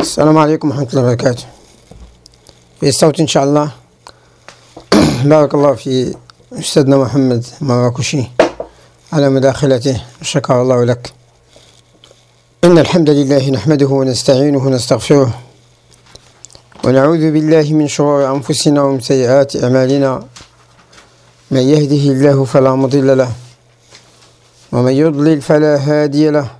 السلام عليكم ورحمة الله وبركاته. في الصوت إن شاء الله. بارك الله في أستاذنا محمد مراكشي على مداخلته. شكر الله لك. إن الحمد لله نحمده ونستعينه ونستغفره. ونعوذ بالله من شرور أنفسنا ومن سيئات أعمالنا. من يهده الله فلا مضل له. ومن يضلل فلا هادي له.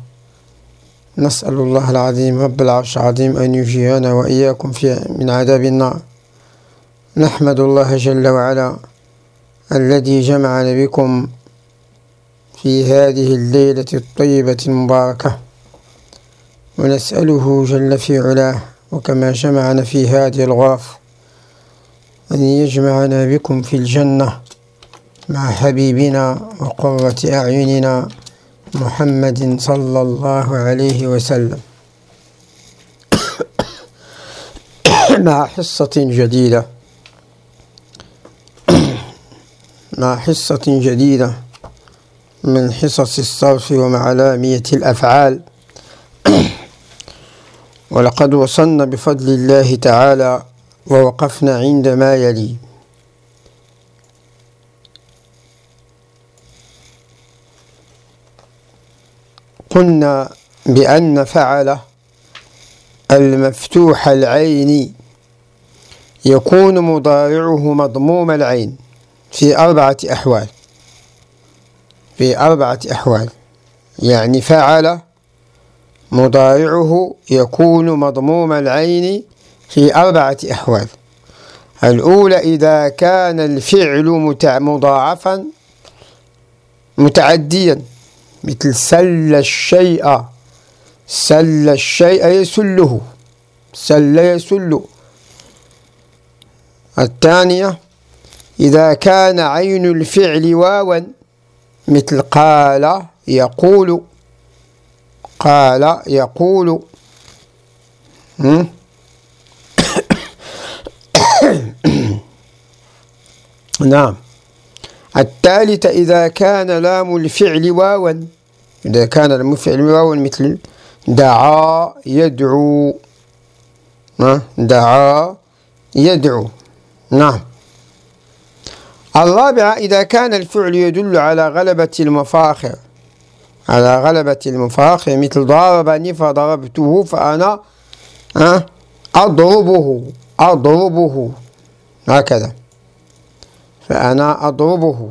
نسأل الله العظيم رب العرش العظيم أن يجيرنا وإياكم في من عذاب النار. نحمد الله جل وعلا الذي جمعنا بكم في هذه الليلة الطيبة المباركة ونسأله جل في علاه وكما جمعنا في هذه الغرف أن يجمعنا بكم في الجنة مع حبيبنا وقرة أعيننا محمد صلى الله عليه وسلم. مع حصة جديدة. مع حصة جديدة من حصص الصرف ومعلامية الأفعال. ولقد وصلنا بفضل الله تعالى ووقفنا عند ما يلي. قلنا بأن فعل المفتوح العين يكون مضارعه مضموم العين في أربعة أحوال. في أربعة أحوال. يعني فعل مضارعه يكون مضموم العين في أربعة أحوال. الأولى إذا كان الفعل مضاعفا متعديا. مثل سل الشيء. سل الشيء يسله. سل يسل الثانية إذا كان عين الفعل واوا مثل قال يقول. قال يقول. نعم. الثالثة إذا كان لام الفعل واوا إذا كان لام الفعل واوا مثل دعا يدعو. دعا يدعو. نعم. الرابعة إذا كان الفعل يدل على غلبة المفاخر. على غلبة المفاخر مثل ضربني فضربته فأنا أضربه أضربه. هكذا. فأنا أضربه.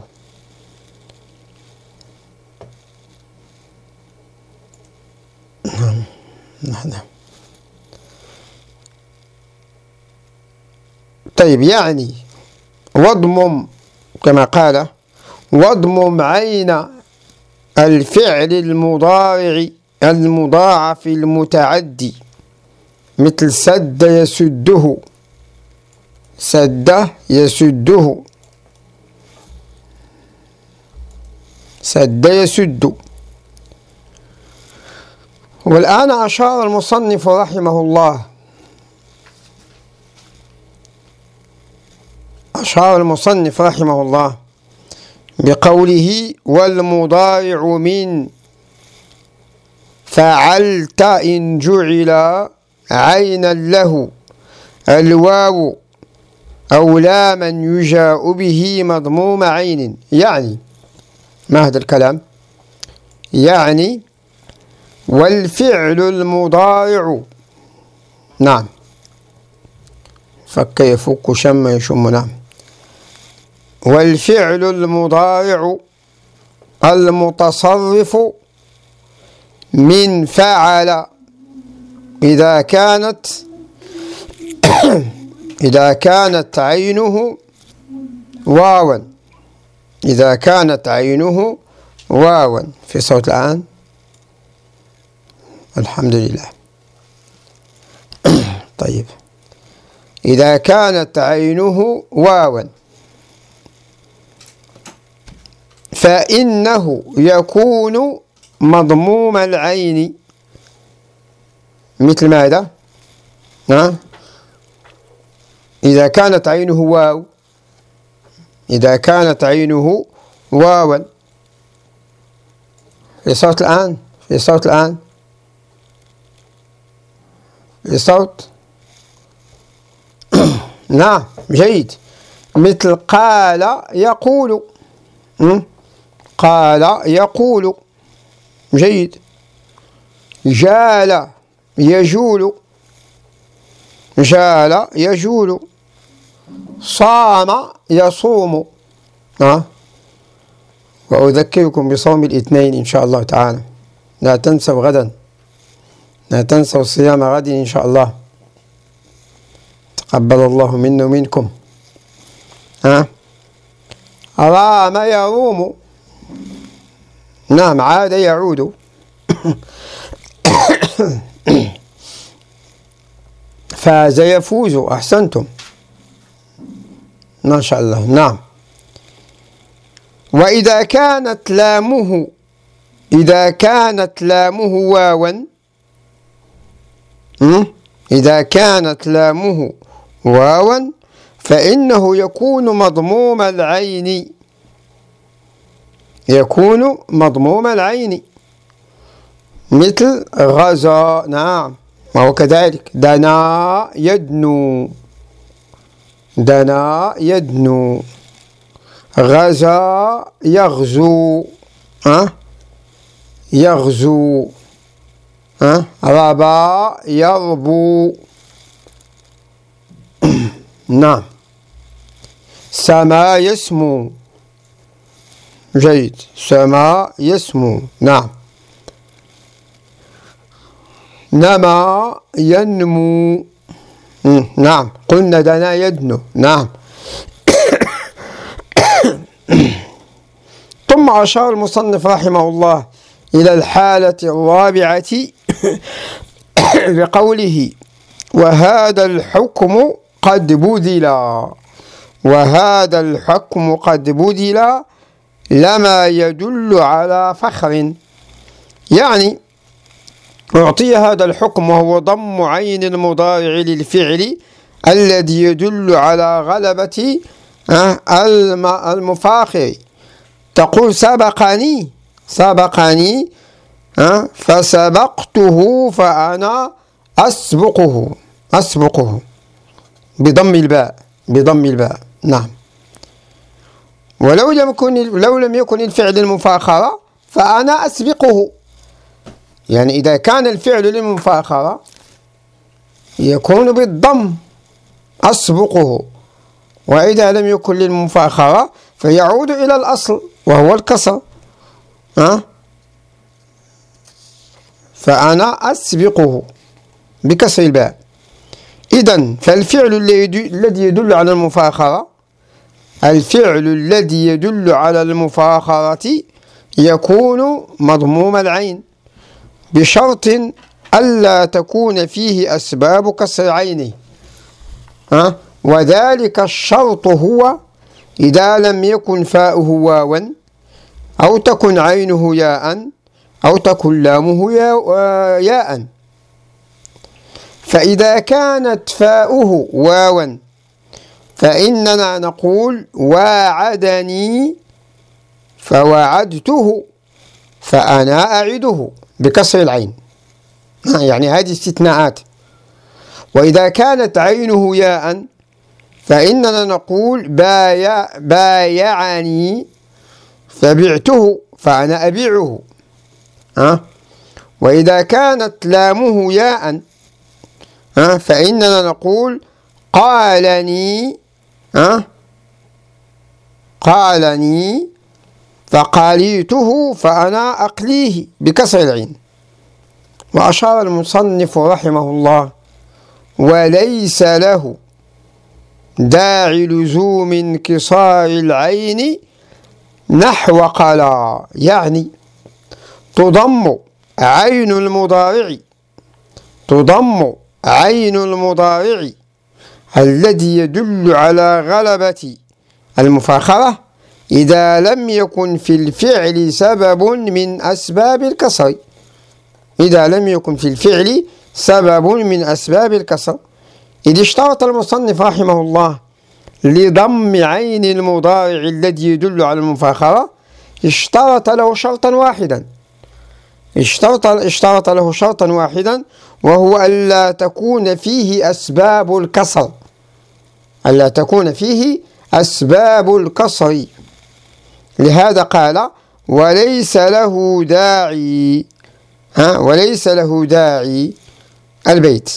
نعم طيب يعني واضمم كما قال واضمم عين الفعل المضارع المضاعف المتعدي مثل سد يسده. سد يسده. سد يسد. والآن أشار المصنف رحمه الله. أشار المصنف رحمه الله بقوله والمضارع من فعلت إن جعل عينا له الواو أو لاما يجاء به مضموم عين. يعني ما هذا الكلام يعني والفعل المضارع. نعم. فك يفك شم يشم؟ نعم. والفعل المضارع المتصرف من فعل. إذا كانت إذا كانت عينه واوا. إذا كانت عينه واوا في صوت الآن. الحمد لله. طيب. إذا كانت عينه واوا. فإنه يكون مضموم العين. مثل ماذا؟ نعم. إذا كانت عينه واو. إذا كانت عينه واوا في صوت الآن؟ في صوت الآن؟ في صوت؟ نعم جيد. مثل قال يقول. قال يقول. جيد. جال يجول. جال يجول. صام يصوم. أه؟ وأذكركم بصوم الاثنين إن شاء الله تعالى. لا تنسوا غدا. لا تنسوا صيام غد إن شاء الله. تقبل الله منا ومنكم. ها؟ رام يروم. نعم عاد يعود. فاز يفوز أحسنتم. ما شاء الله. نعم. وإذا كانت لامه إذا كانت لامه واوا إذا كانت لامه واوا فإنه يكون مضموم العين. يكون مضموم العين. مثل غزا. نعم. وهو كذلك. دنا يدنو. دنا يدنو غزا يغزو أه؟ يغزو أه؟ ربا يربو. نعم. سما يسمو. جيد. سما يسمو. نعم. نما ينمو. نعم. قلنا دنا يدنو. نعم. ثم أشار المصنف رحمه الله إلى الحالة الرابعة بقوله وهذا الحكم قد بذل. وهذا الحكم قد بذل لما يدل على فخر. يعني أعطي هذا الحكم وهو ضم عين المضارع للفعل الذي يدل على غلبة آه، المفاخر. تقول سبقني سبقني آه، فسبقته فأنا أسبقه أسبقه. بضم الباء بضم الباء نعم. ولو لم يكن لو لم يكن الفعل المفاخرة فأنا أسبقه. يعني إذا كان الفعل للمفاخرة يكون بالضم أسبقه. وإذا لم يكن للمفاخرة فيعود إلى الأصل وهو الكسر. أه؟ فأنا أسبقه بكسر الباء. إذا فالفعل الذي يدل على المفاخرة الفعل الذي يدل على المفاخرة يكون مضموم العين. بشرط ألا تكون فيه أسباب كسر عينه أه؟ وذلك الشرط هو إذا لم يكن فاؤه واوا أو تكن عينه ياء أو تكن لامه ياء فإذا كانت فاؤه واوا فإننا نقول واعدني فوعدته فأنا أعده. بكسر العين يعني هذه استثناءات وإذا كانت عينه ياء فإننا نقول بايع بايعني فبعته فأنا أبيعه أه؟ وإذا كانت لامه ياء أه؟ فإننا نقول قالني أه؟ قالني فقاليته فأنا أقليه بكسر العين. وأشار المصنف رحمه الله وليس له داعي لزوم انكسار العين نحو قلا. يعني تضم عين المضارع تضم عين المضارع الذي يدل على غلبة المفاخرة إذا لم يكن في الفعل سبب من أسباب الكسر. إذا لم يكن في الفعل سبب من أسباب الكسر. إذ اشترط المصنف رحمه الله لضم عين المضارع الذي يدل على المفاخرة اشترط له شرطا واحدا. اشترط, اشترط له شرطا واحدا وهو ألا تكون فيه أسباب الكسر. ألا تكون فيه أسباب الكسر. لهذا قال وليس له داعي ها وليس له داعي البيت.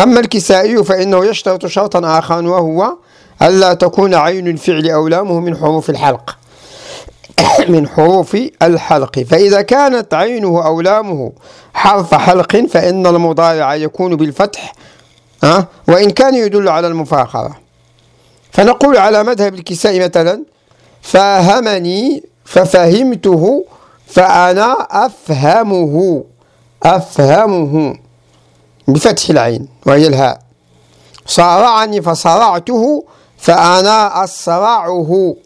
أما الكسائي فإنه يشترط شرطا آخر وهو ألا تكون عين الفعل أولامه من حروف الحلق. من حروف الحلق. فإذا كانت عينه أولامه حرف حلق فإن المضارع يكون بالفتح أه؟ وإن كان يدل على المفاخرة. فنقول على مذهب الكساء مثلا فاهمني ففهمته فأنا أفهمه أفهمه. بفتح العين وهي الهاء. صارعني فصرعته فأنا أصرعه.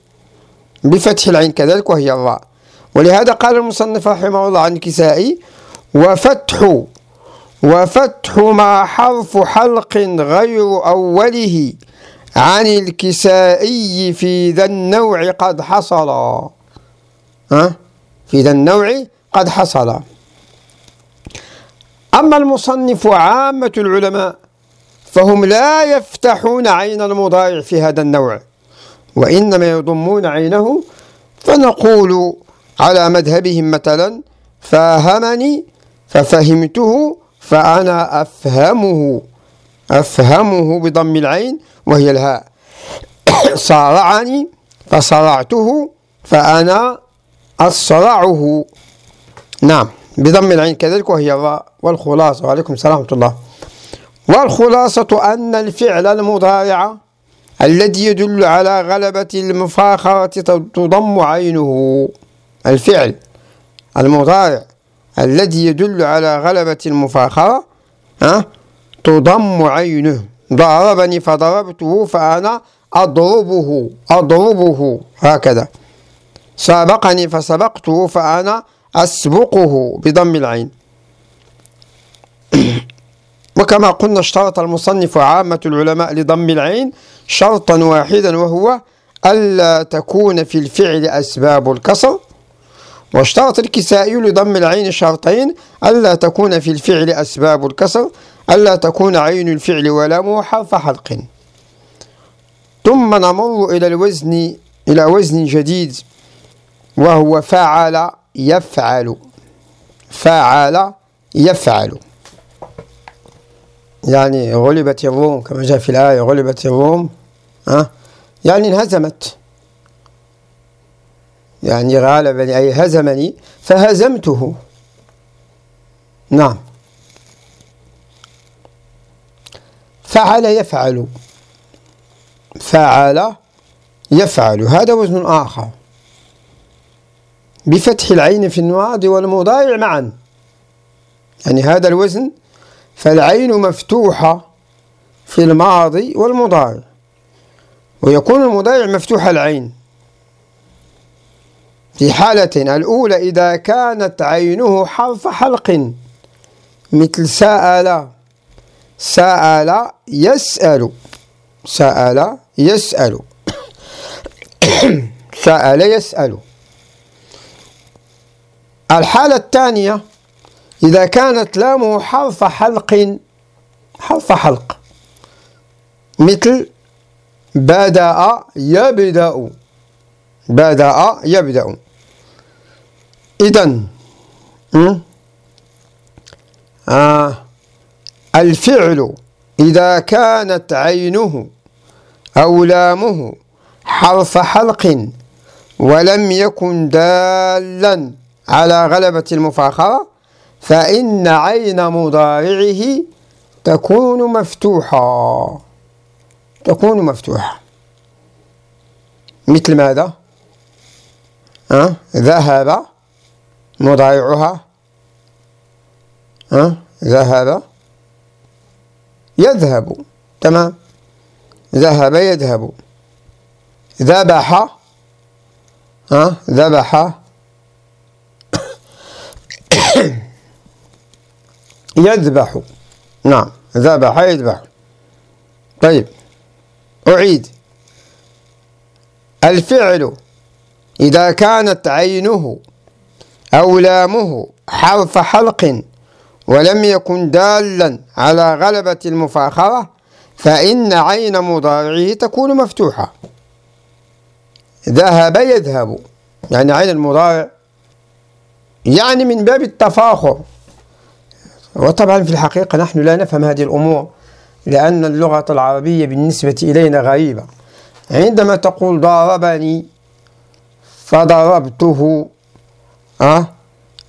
بفتح العين كذلك وهي الراء. ولهذا قال المصنف رحمه الله عن الكسائي وفتح وفتح ما حرف حلق غير أوله. عن الكسائي في ذا النوع قد حصل. ها؟ في ذا النوع قد حصل. أما المصنف وعامة العلماء فهم لا يفتحون عين المضارع في هذا النوع وإنما يضمون عينه فنقول على مذهبهم مثلا فاهمني ففهمته فأنا أفهمه أفهمه بضم العين وهي الهاء صارعني فصرعته فأنا أصرعه. نعم بضم العين كذلك وهي الراء والخلاصة. وعليكم السلام ورحمة الله. والخلاصة أن الفعل المضارع الذي يدل على غلبة المفاخرة تضم عينه. الفعل المضارع الذي يدل على غلبة المفاخرة أه؟ تضم عينه. ضربني فضربته فأنا أضربه أضربه هكذا. سابقني فسبقته فأنا أسبقه بضم العين. وكما قلنا اشترط المصنف عامة العلماء لضم العين شرطا واحدا وهو ألا تكون في الفعل أسباب الكسر. واشترط الكسائي لضم العين شرطين ألا تكون في الفعل أسباب الكسر. ألا تكون عين الفعل ولامه حرف حلق ثم نمر إلى الوزن إلى وزن جديد وهو فعل يفعل. فعل يفعل. يعني غلبت الروم كما جاء في الآية غلبت الروم أه؟ يعني انهزمت. يعني غالبني أي هزمني فهزمته. نعم. فعل يفعل. فعل يفعل. هذا وزن آخر. بفتح العين في الماضي والمضارع معا. يعني هذا الوزن فالعين مفتوحة في الماضي والمضارع. ويكون المضارع مفتوح العين. في حالتين الأولى إذا كانت عينه حرف حلق مثل سأل سأل يسأل. سأل يسأل. سأل يسأل. الحالة الثانية إذا كانت لامه حرف حلق حرف حلق. مثل بدأ يبدأ. بدأ يبدأ. إذن آه. الفعل إذا كانت عينه أو لامه حرف حلق ولم يكن دالا على غلبة المفاخرة فإن عين مضارعه تكون مفتوحة تكون مفتوحة مثل ماذا؟ أه؟ ذهب مضارعها أه؟ ذهب يذهب. تمام؟ ذهب يذهب. ذبح. ها؟ ذبح. يذبح. نعم. ذبح يذبح. طيب. أعيد. الفعل إذا كانت عينه أو لامه حرف حلق ولم يكن دالا على غلبة المفاخرة فإن عين مضارعه تكون مفتوحة. ذهب يذهب. يعني عين المضارع يعني من باب التفاخر. وطبعا في الحقيقة نحن لا نفهم هذه الأمور لأن اللغة العربية بالنسبة إلينا غريبة. عندما تقول ضربني فضربته أه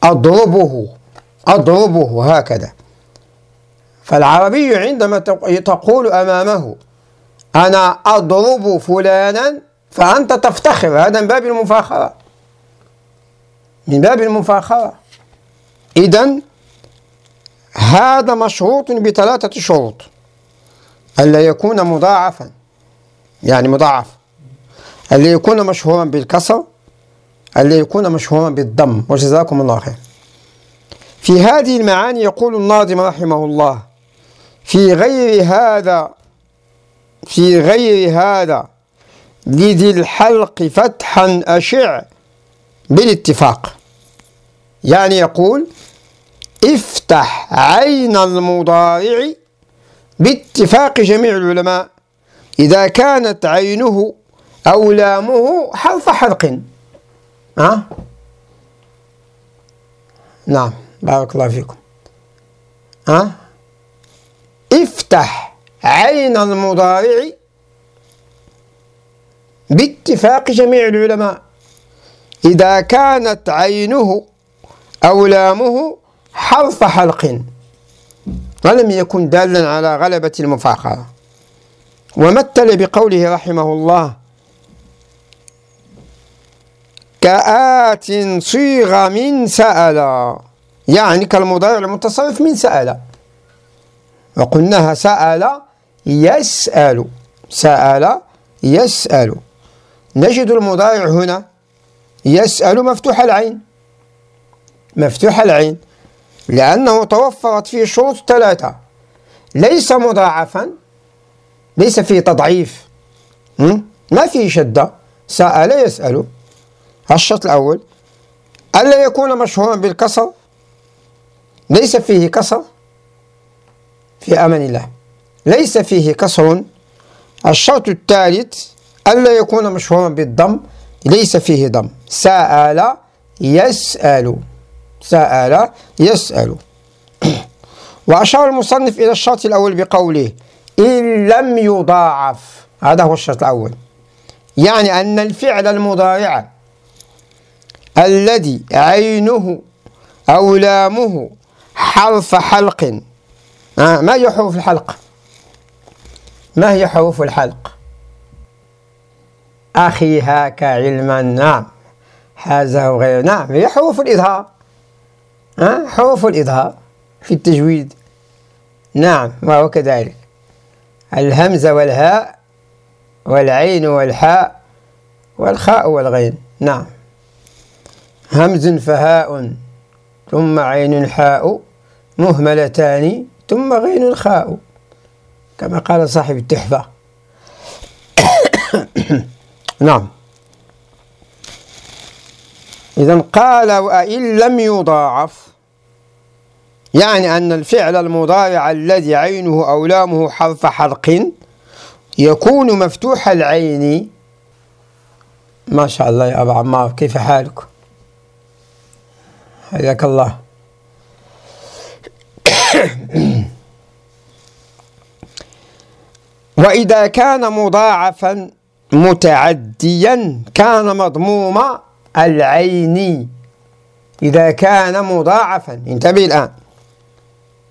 أضربه. أضربه هكذا فالعربي عندما تقول أمامه أنا أضرب فلانا فأنت تفتخر هذا من باب المفاخرة. من باب المفاخرة. إذا هذا مشروط بثلاثة شروط. ألا يكون مضاعفا يعني مضاعف. ألا يكون مشهورا بالكسر ألا يكون مشهورا بالضم وجزاكم الله خير في هذه المعاني يقول الناظم رحمه الله في غير هذا في غير هذا لذي الحلق فتحا أشع بالاتفاق. يعني يقول افتح عين المضارع باتفاق جميع العلماء إذا كانت عينه أو لامه حرف حلق. ها؟ نعم. بارك الله فيكم. ها؟ افتح عين المضارع باتفاق جميع العلماء. إذا كانت عينه أو لامه حرف حلق ولم يكن دالا على غلبة المفاخرة. ومثل بقوله رحمه الله كآت صيغ من سأل. يعني كالمضارع المتصرف من سأل. وقلناها سأل يسأل. سأل يسأل. نجد المضارع هنا. يسأل مفتوح العين. مفتوح العين. لأنه توفرت فيه شروط ثلاثة. ليس مضاعفا. ليس فيه تضعيف. ما فيه شدة. سأل يسأل. الشرط الأول. ألا يكون مشهورا بالكسر؟ ليس فيه كسر في أمان الله. ليس فيه كسر. الشرط الثالث ألا يكون مشهورا بالضم ليس فيه ضم سأل يسأل. سأل يسأل. وأشار المصنف إلى الشرط الأول بقوله إن لم يضاعف. هذا هو الشرط الأول. يعني أن الفعل المضارع الذي عينه أو لامه حرف حلق. آه ما هي حروف الحلق؟ ما هي حروف الحلق؟ أخي هاك علما نعم. هذا وغير نعم. هي حروف الإظهار. أه؟ حروف الإظهار في التجويد. نعم وهو كذلك. الهمزة والهاء والعين والحاء والخاء والغين. نعم. همز فهاء ثم عين حاء مهملتان ثم غين خاء كما قال صاحب التحفة. نعم. إذا قال وإن لم يضاعف يعني أن الفعل المضارع الذي عينه أو لامه حرف حلق يكون مفتوح العين. ما شاء الله يا أبا عمار كيف حالك؟ حياك الله. وإذا كان مضاعفا متعديا كان مضموم العين. إذا كان مضاعفا انتبه الآن.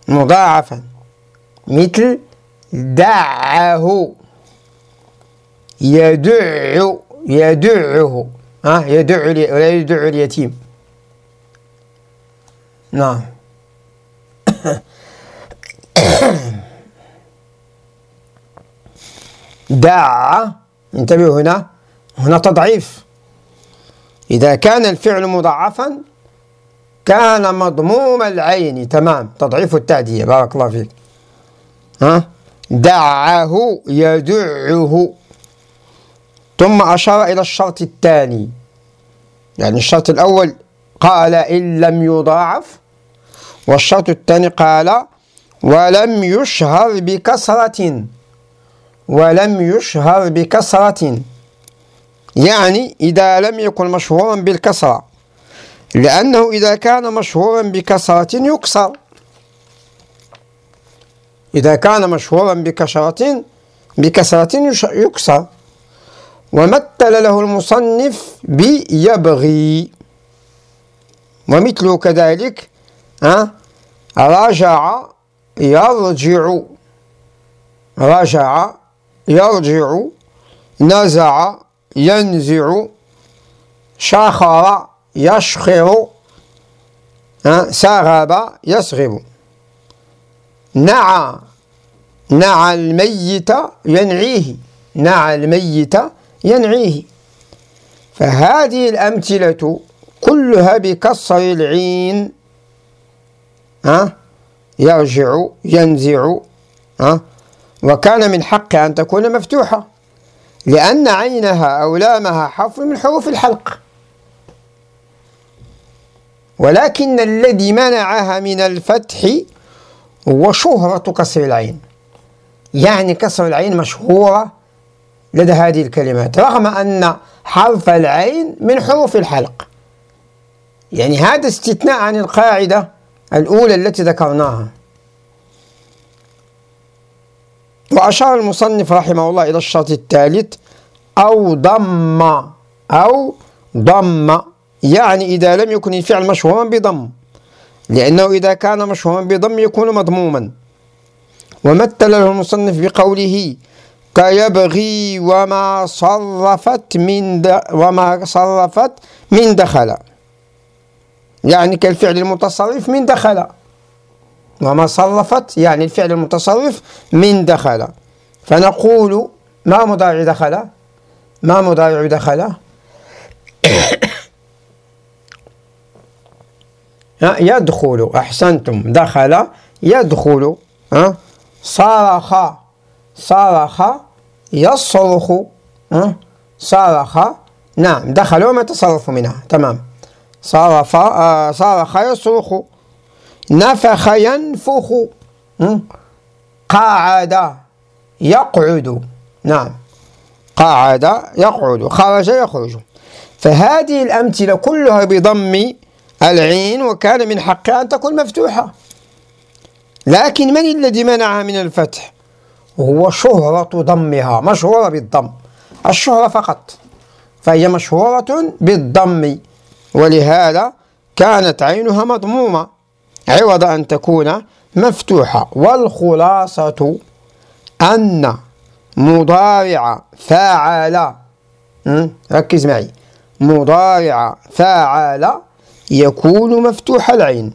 مضاعفا. مثل دعه. يدع يدعه. ها يدع ولا يدع اليتيم. نعم. دع انتبهوا هنا. هنا تضعيف. إذا كان الفعل مضاعفا كان مضموم العين. تمام. تضعيف التعدية بارك الله فيك. ها؟ دعه يدعه. ثم أشار إلى الشرط الثاني. يعني الشرط الأول قال إن لم يضاعف والشرط الثاني قال ولم يشهر بكسرة. ولم يشهر بكسرة. يعني إذا لم يكن مشهورا بالكسرة. لأنه إذا كان مشهورا بكسرة يكسر. إذا كان مشهورا بكسرة بكسرة يكسر. ومثل له المصنف بيبغي. ومثله كذلك أه؟ رجع يرجع رجع يرجع نزع ينزع شخر يشخر سغب يسغب نعى نعى الميت ينعيه. نعى الميت ينعيه. فهذه الأمثلة كلها بكسر العين ها يرجع ينزع ها؟ وكان من حق أن تكون مفتوحة لأن عينها أو لامها حرف من حروف الحلق. ولكن الذي منعها من الفتح هو شهرة كسر العين. يعني كسر العين مشهورة لدى هذه الكلمات رغم أن حرف العين من حروف الحلق. يعني هذا استثناء عن القاعدة الأولى التي ذكرناها. وأشار المصنف رحمه الله إلى الشرط الثالث أو ضم أو ضم. يعني إذا لم يكن الفعل مشهورا بضم. لأنه إذا كان مشهورا بضم يكون مضموما. ومثل له المصنف بقوله كيبغي وما صرفت من وما صرفت من دخل. يعني كالفعل المتصرف من دخل. وما صرفت يعني الفعل المتصرف من دخل. فنقول ما مضارع دخل؟ ما مضارع دخل؟ يدخل. أحسنتم. دخل يدخل. صرخ. صرخ يصرخ. صرخ. نعم دخل. وما تصرف منها؟ تمام. صرف آه صرخ يصرخ نفخ ينفخ. قعد يقعد. نعم. قعد يقعد. خرج يخرج. فهذه الأمثلة كلها بضم العين وكان من حقها أن تكون مفتوحة. لكن من الذي منعها من الفتح؟ هو شهرة ضمها مشهورة بالضم. الشهرة فقط. فهي مشهورة بالضم. ولهذا كانت عينها مضمومة. عوض أن تكون مفتوحة. والخلاصة أن مضارع فاعل ركز معي. مضارع فاعل يكون مفتوح العين.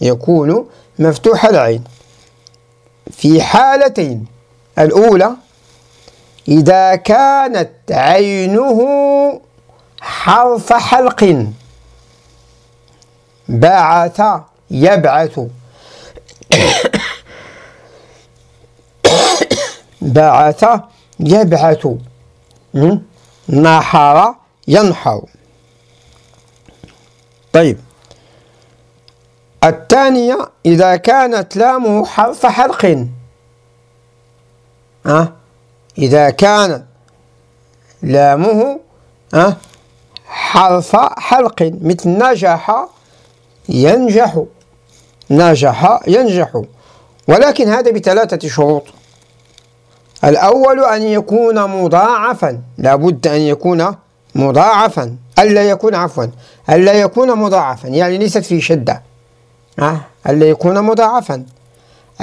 يكون مفتوح العين. في حالتين. الأولى إذا كانت عينه حرف حلق. بعث يبعث. بعث يبعث. نحر ينحر. طيب. الثانية إذا كانت لامه حرف حلق. أه؟ إذا كان لامه أه؟ حرف حلق مثل نجح ينجح. نجح ينجح. ولكن هذا بثلاثة شروط. الأول أن يكون مضاعفا. لابد أن يكون مضاعفا. ألا يكون عفوا ألا يكون مضاعفا. يعني ليست في شدة. أه؟ ألا يكون مضاعفا.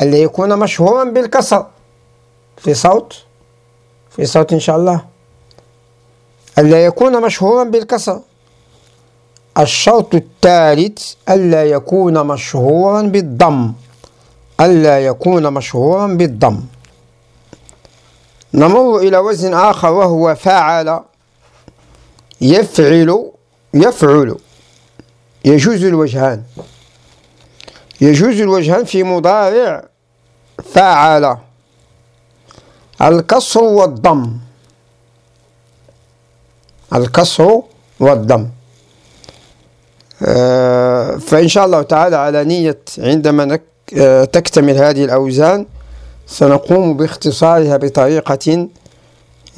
ألا يكون مشهورا بالكسر. في صوت؟ في صوت إن شاء الله. ألا يكون مشهورا بالكسر. الشرط الثالث ألا يكون مشهورا بالضم. ألا يكون مشهورا بالضم. نمر إلى وزن آخر وهو فعل يفعل يفعل. يجوز الوجهان. يجوز الوجهان في مضارع فعل الكسر والضم. الكسر والضم آه، فإن شاء الله تعالى على نية عندما آه، تكتمل هذه الأوزان سنقوم باختصارها بطريقة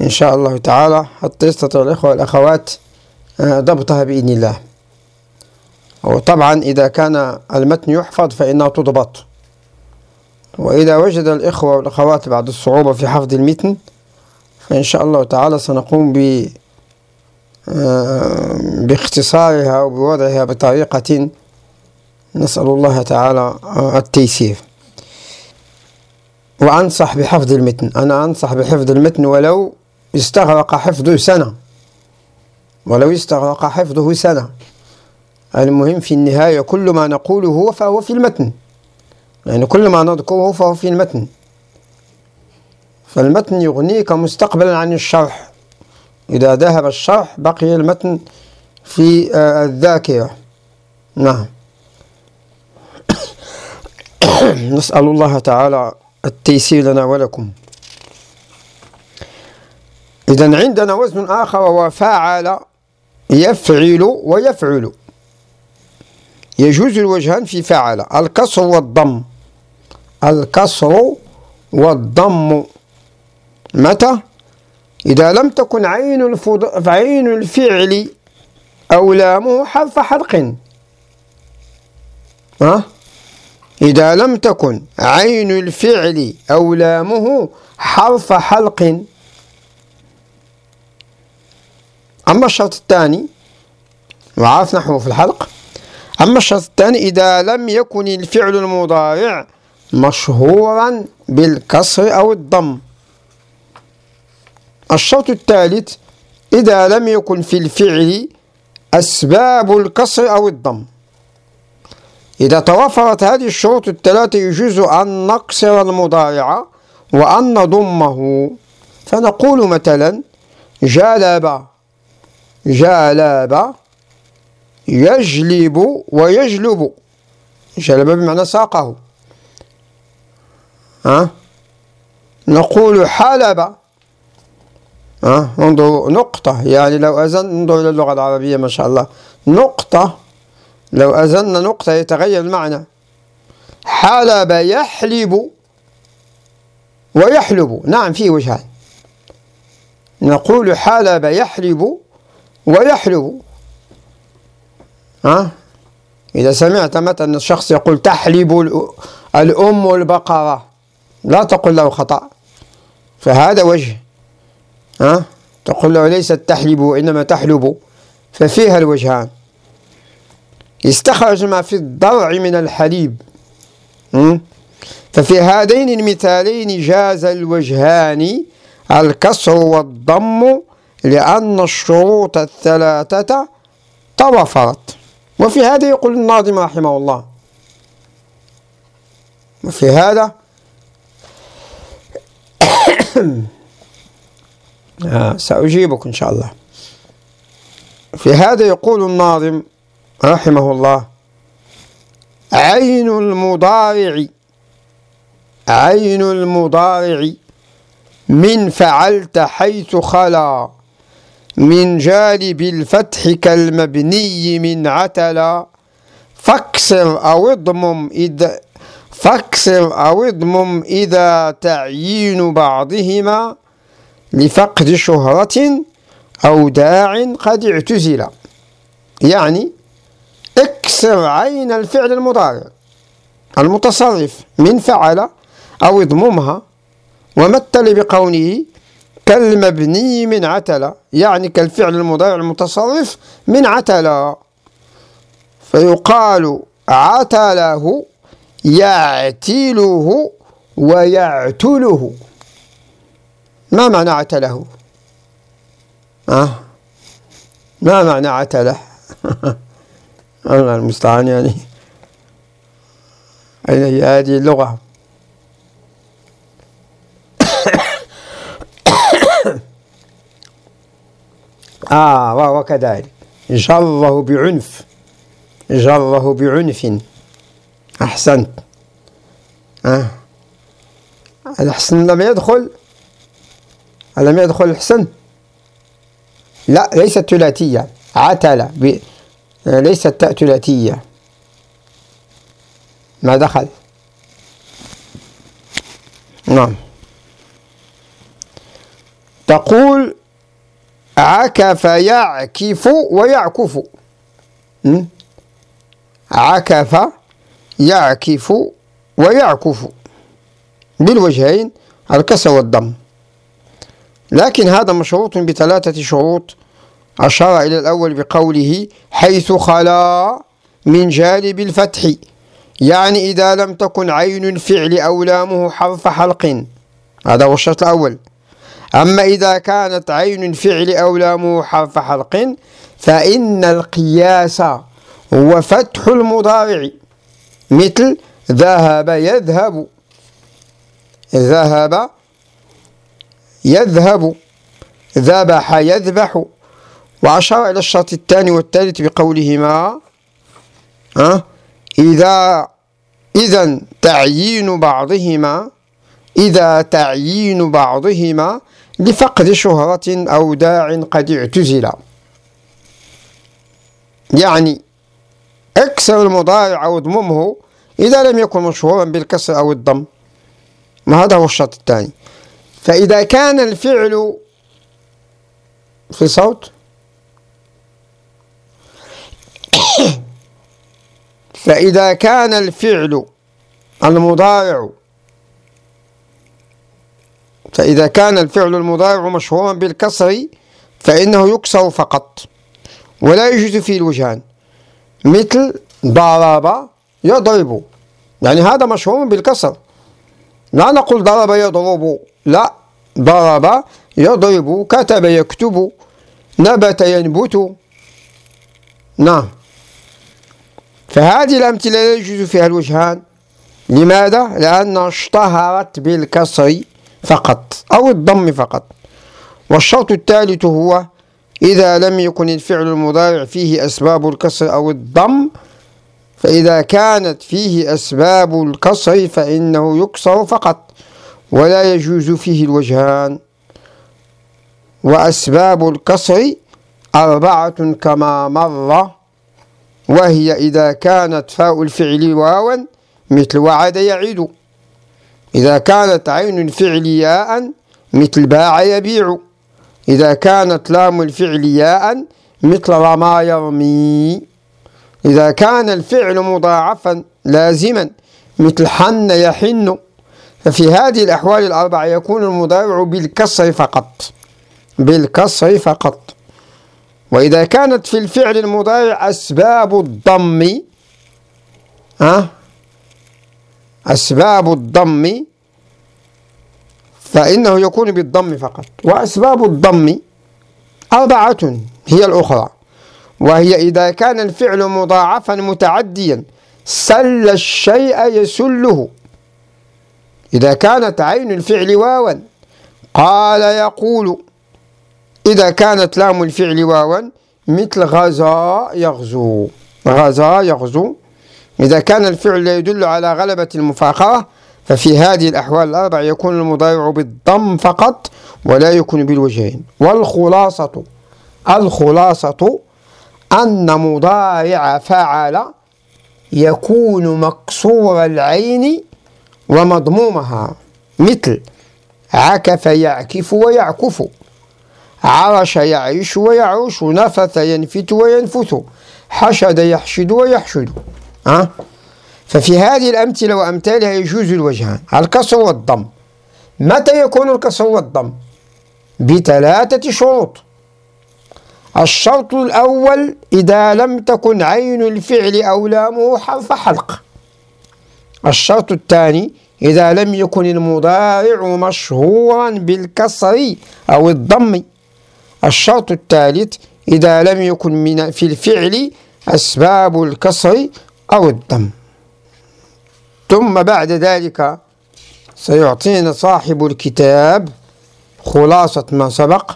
إن شاء الله تعالى حتى يستطيع الإخوة والأخوات آه، ضبطها بإذن الله. وطبعا إذا كان المتن يحفظ فإنها تضبط. وإذا وجد الإخوة والأخوات بعد الصعوبة في حفظ المتن فإن شاء الله تعالى سنقوم ب باختصارها وبوضعها بطريقة نسأل الله تعالى التيسير. وأنصح بحفظ المتن. أنا أنصح بحفظ المتن ولو استغرق حفظه سنة. ولو استغرق حفظه سنة. المهم في النهاية كل ما نقوله فهو في المتن. يعني كل ما نذكره فهو في المتن. فالمتن يغنيك مستقبلا عن الشرح. إذا ذهب الشرح بقي المتن في آه، الذاكرة. نعم. نسأل الله تعالى التيسير لنا ولكم. إذا عندنا وزن آخر وهو فاعل يفعل ويفعل. يجوز الوجهان في فعل الكسر والضم. الكسر والضم. متى؟ إذا لم تكن عين الفض... عين الفعل أو لامه حرف حلق ها؟ إذا لم تكن عين الفعل أو لامه حرف حلق أما الشرط الثاني وعرفنا حروف الحلق أما الشرط الثاني إذا لم يكن الفعل المضارع مشهورا بالكسر أو الضم. الشرط الثالث إذا لم يكن في الفعل أسباب الكسر أو الضم. إذا توفرت هذه الشروط الثلاثة يجوز أن نقصر المضارع وأن نضمه. فنقول مثلا جلب جلب يجلب ويجلب. جلب بمعنى ساقه. ها؟ نقول حلب. ها؟ انظروا نقطة. يعني لو أزن انظروا إلى اللغة العربية ما شاء الله. نقطة. لو أزلنا نقطة يتغير المعنى. حلب يحلب ويحلب. نعم في وجهان نقول حلب يحلب ويحلب. ها؟ إذا سمعت مثلا الشخص يقول تحلب الأم البقرة لا تقل له خطأ. فهذا وجه. ها تقول له ليست تحلب وإنما تحلب ففيها الوجهان استخرج ما في الضرع من الحليب ففي هذين المثالين جاز الوجهان الكسر والضم لأن الشروط الثلاثة توفرت وفي هذا يقول الناظم رحمه الله وفي هذا آه سأجيبك إن شاء الله. في هذا يقول الناظم رحمه الله عين المضارع عين المضارع من فعلت حيث خلا من جالب الفتح كالمبني من عتلا. فاكسر أو اضمم إذا فاكسر أو اضمم إذا تعيين بعضهما. لفقد شهرة أو داع قد اعتزل. يعني اكسر عين الفعل المضارع المتصرف من فعل أو اضممها ومثل بقوله كالمبني من عتل يعني كالفعل المضارع المتصرف من عتل. فيقال عتله يعتله ويعتله. ما معنى عتله أه؟ ما معنى عتله الله المستعان يعني. أين هي هذه اللغة؟ آه وهو كذلك جره بعنف. جره بعنف. أحسنت. آه. الحسن لم يدخل؟ ألم يدخل الحسن لا ليست ثلاثية. عتل ب... ليست تاء ثلاثية. ما دخل؟ نعم. تقول عكف يعكف ويعكف. عكف يعكف ويعكف. بالوجهين الكسر والضم. لكن هذا مشروط بثلاثة شروط. أشار إلى الأول بقوله حيث خلا من جانب الفتح. يعني إذا لم تكن عين الفعل أو لامه حرف حلق. هذا هو الشرط الأول. أما إذا كانت عين الفعل أو لامه حرف حلق فإن القياس هو فتح المضارع. مثل ذهب يذهب. ذهب يذهب ذبح يذبح. وأشار إلى الشرط الثاني والثالث بقولهما أه إذا إذا تعيين بعضهما إذا تعيين بعضهما لفقد شهرة أو داع قد اعتزل. يعني اكسر المضارع أو اضممه إذا لم يكن مشهورا بالكسر أو الضم. ما هذا هو الشرط الثاني؟ فإذا كان الفعل في صوت فإذا كان الفعل المضارع فإذا كان الفعل المضارع مشهورا بالكسر فإنه يكسر فقط ولا يجوز فيه الوجهان مثل ضرب يضرب يعني هذا مشهور بالكسر لا نقول ضرب يضرب لا. ضرب يضرب كتب يكتب نبت ينبت. نعم. فهذه الأمثلة لا يجوز فيها الوجهان. لماذا؟ لأنها اشتهرت بالكسر فقط أو الضم فقط. والشرط الثالث هو إذا لم يكن الفعل المضارع فيه أسباب الكسر أو الضم فإذا كانت فيه أسباب الكسر فإنه يكسر فقط. ولا يجوز فيه الوجهان. وأسباب الكسر أربعة كما مر وهي إذا كانت فاء الفعل واوا مثل وعد يعيد. إذا كانت عين الفعل ياء مثل باع يبيع. إذا كانت لام الفعل ياء مثل رمى يرمي. إذا كان الفعل مضاعفا لازما مثل حن يحن. ففي هذه الأحوال الأربعة يكون المضارع بالكسر فقط. بالكسر فقط. وإذا كانت في الفعل المضارع أسباب الضم أه؟ أسباب الضم فإنه يكون بالضم فقط. وأسباب الضم أربعة هي الأخرى. وهي إذا كان الفعل مضاعفا متعديا سل الشيء يسله. إذا كانت عين الفعل واوا قال يقول إذا كانت لام الفعل واوا مثل غزا يغزو. غزا يغزو. إذا كان الفعل يدل على غلبة المفاخرة ففي هذه الأحوال الأربع يكون المضارع بالضم فقط ولا يكون بالوجهين. والخلاصة الخلاصة أن مضارع فعل يكون مكسور العين ومضمومها مثل عكف يعكف ويعكف عرش يعيش ويعوش نفث ينفت وينفث حشد يحشد ويحشد. أه؟ ففي هذه الأمثلة وأمثالها يجوز الوجهان الكسر والضم. متى يكون الكسر والضم؟ بثلاثة شروط. الشرط الأول إذا لم تكن عين الفعل أو لامه حرف حلق. الشرط الثاني إذا لم يكن المضارع مشهورا بالكسر أو الضم. الشرط الثالث إذا لم يكن من في الفعل أسباب الكسر أو الضم. ثم بعد ذلك سيعطينا صاحب الكتاب خلاصة ما سبق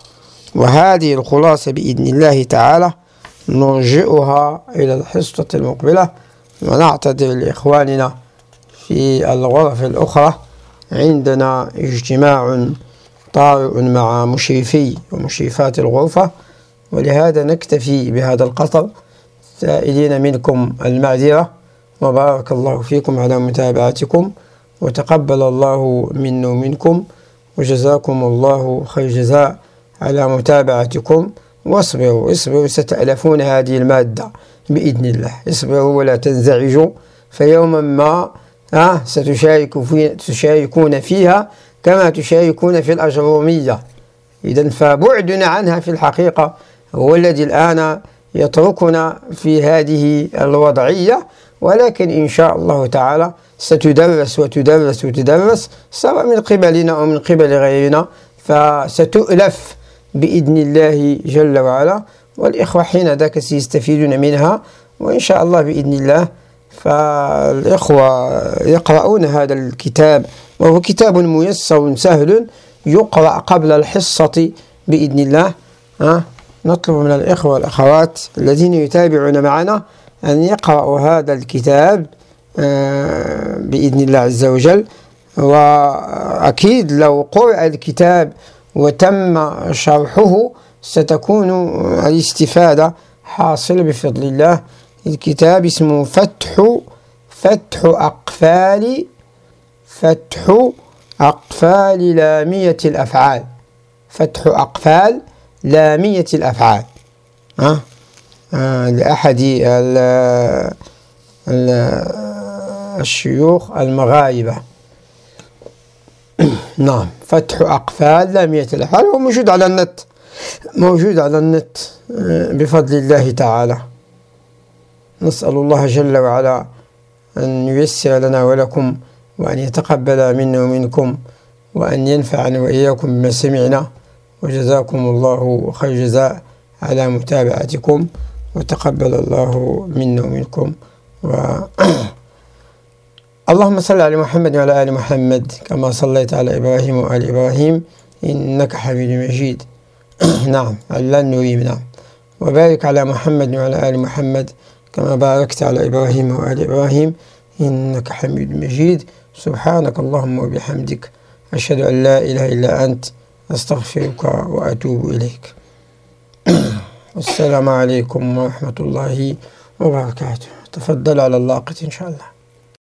وهذه الخلاصة بإذن الله تعالى نرجئها إلى الحصة المقبلة ونعتذر لإخواننا في الغرف الأخرى عندنا اجتماع طارئ مع مشرفي ومشرفات الغرفة ولهذا نكتفي بهذا القطر. سائلين منكم المعذرة وبارك الله فيكم على متابعتكم وتقبل الله منا ومنكم وجزاكم الله خير جزاء على متابعتكم. واصبروا اصبروا ستألفون هذه المادة بإذن الله. اصبروا ولا تنزعجوا فيوما ما ستشارك في تشاركون فيها كما تشاركون في الأجرومية. إذا فبعدنا عنها في الحقيقة هو الذي الآن يتركنا في هذه الوضعية ولكن إن شاء الله تعالى ستدرس وتدرس وتدرس سواء من قبلنا أو من قبل غيرنا فستؤلف بإذن الله جل وعلا. والإخوة حين ذاك سيستفيدون منها وإن شاء الله بإذن الله فالإخوة يقرؤون هذا الكتاب وهو كتاب ميسر سهل يقرأ قبل الحصة بإذن الله؟ نطلب من الإخوة والأخوات الذين يتابعون معنا أن يقرأوا هذا الكتاب أه بإذن الله عز وجل. وأكيد لو قرأ الكتاب وتم شرحه ستكون الاستفادة حاصلة بفضل الله. الكتاب اسمه فتح فتح أقفال فتح أقفال لامية الأفعال. فتح أقفال لامية الأفعال. أه؟ أه لأحد ال ال الشيوخ المغايبة. نعم فتح أقفال لامية الأفعال. هو موجود على النت. موجود على النت آه، بفضل الله تعالى. نسأل الله جل وعلا أن ييسر لنا ولكم وأن يتقبل منا ومنكم وأن ينفعنا وإياكم بما سمعنا وجزاكم الله خير جزاء على متابعتكم وتقبل الله منا ومنكم و اللهم صل على محمد وعلى آل محمد كما صليت على إبراهيم وآل إبراهيم إنك حميد مجيد. نعم على النريم نعم. وبارك على محمد وعلى آل محمد كما باركت على إبراهيم وآل إبراهيم إنك حميد مجيد. سبحانك اللهم وبحمدك أشهد أن لا إله إلا أنت أستغفرك وأتوب إليك. السلام عليكم ورحمة الله وبركاته. تفضل على اللاقة إن شاء الله.